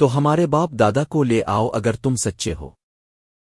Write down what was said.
تو ہمارے باپ دادا کو لے آؤ اگر تم سچے ہو۔